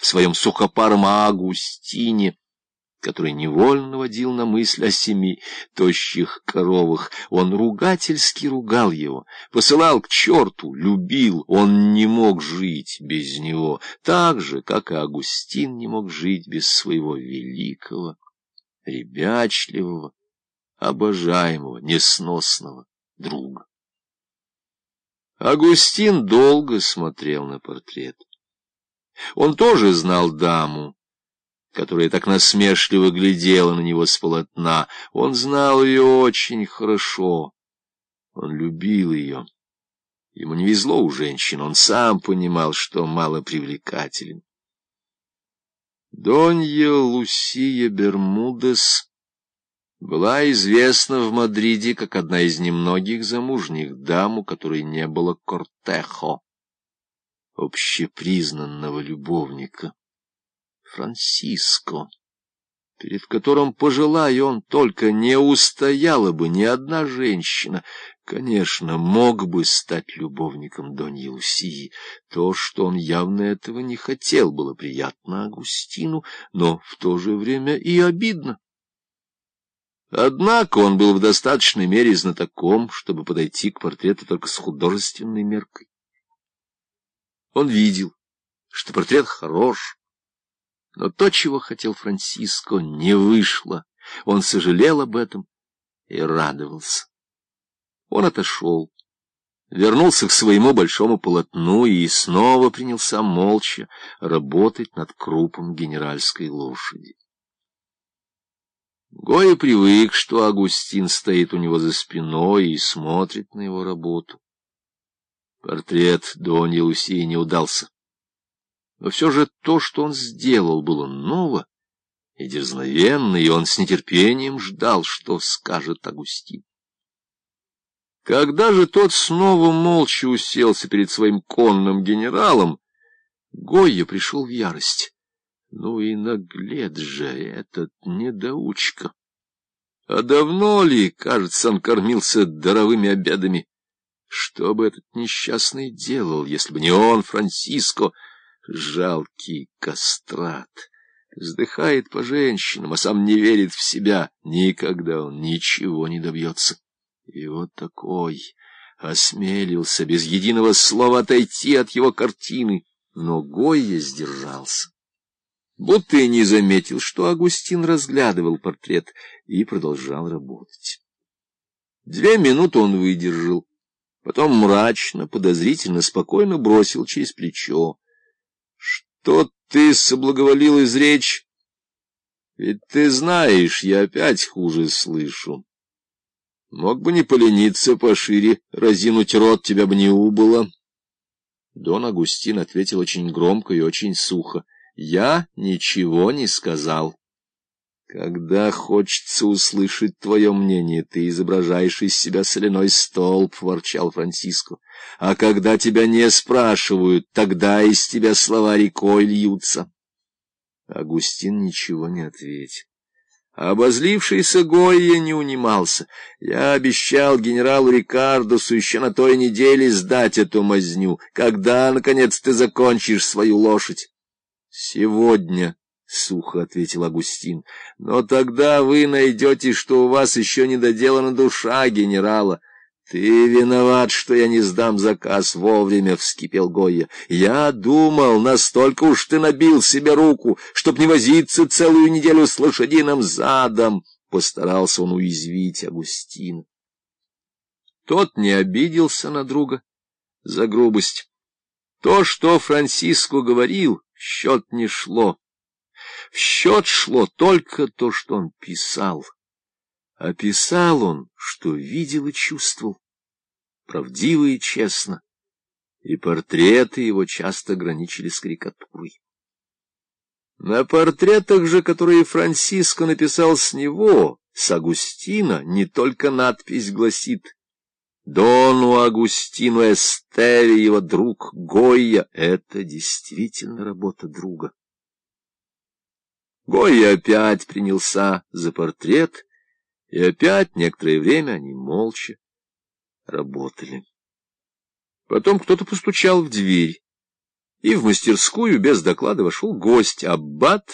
в своем сухопаром Агустине, который невольно наводил на мысль о семи тощих коровах. Он ругательски ругал его, посылал к черту, любил, он не мог жить без него, так же, как и Агустин не мог жить без своего великого, ребячливого, обожаемого, несносного друга. Агустин долго смотрел на портрет. Он тоже знал даму, которая так насмешливо глядела на него с полотна. Он знал ее очень хорошо. Он любил ее. Ему не везло у женщин, он сам понимал, что мало привлекателен. Донья Лусия Бермудес была известна в Мадриде как одна из немногих замужних дам, у которой не было кортехо, общепризнанного любовника. Франциско, перед которым, пожелая он только, не устояла бы ни одна женщина, конечно, мог бы стать любовником Доньи Лусии. То, что он явно этого не хотел, было приятно Агустину, но в то же время и обидно. Однако он был в достаточной мере знатоком, чтобы подойти к портрету только с художественной меркой. Он видел, что портрет хорош, но то, чего хотел Франциско, не вышло. Он сожалел об этом и радовался. Он отошел, вернулся к своему большому полотну и снова принялся молча работать над крупом генеральской лошади. Гоя привык, что Агустин стоит у него за спиной и смотрит на его работу. Портрет Донья Лусии не удался. Но все же то, что он сделал, было ново и дерзновенно, и он с нетерпением ждал, что скажет Агустин. Когда же тот снова молча уселся перед своим конным генералом, Гойя пришел в ярость. Ну и наглед же этот недоучка. А давно ли, кажется, он кормился даровыми обедами? Что бы этот несчастный делал, если бы не он, Франциско, жалкий кастрат. Вздыхает по женщинам, а сам не верит в себя. Никогда он ничего не добьется. И вот такой осмелился без единого слова отойти от его картины. Но Гойя сдержался. Будто и не заметил, что Агустин разглядывал портрет и продолжал работать. Две минуты он выдержал, потом мрачно, подозрительно, спокойно бросил через плечо. Что ты соблаговолил изречь? Ведь ты знаешь, я опять хуже слышу. Мог бы не полениться пошире, разинуть рот тебя бы не убыло. Дон Агустин ответил очень громко и очень сухо. Я ничего не сказал. Когда хочется услышать твое мнение, ты изображаешь из себя соляной столб, — ворчал Франциско. А когда тебя не спрашивают, тогда из тебя слова рекой льются. Агустин ничего не ответил. Обозлившийся Гойя не унимался. Я обещал генералу Рикардосу еще на той неделе сдать эту мазню. Когда, наконец, ты закончишь свою лошадь? Сегодня. — сухо ответил Агустин. — Но тогда вы найдете, что у вас еще не доделана душа генерала. — Ты виноват, что я не сдам заказ вовремя, — вскипел Гойя. — Я думал, настолько уж ты набил себе руку, чтоб не возиться целую неделю с лошадиным задом. Постарался он уязвить Агустина. Тот не обиделся на друга за грубость. То, что Франциско говорил, счет не шло. В счет шло только то, что он писал. А писал он, что видел и чувствовал, правдиво и честно, и портреты его часто граничили с карикатурой. На портретах же, которые Франциско написал с него, с Агустина, не только надпись гласит «Дону Агустину Эстеве, его друг Гойя» — это действительно работа друга. Гой опять принялся за портрет, и опять некоторое время они молча работали. Потом кто-то постучал в дверь, и в мастерскую без доклада вошел гость, аббат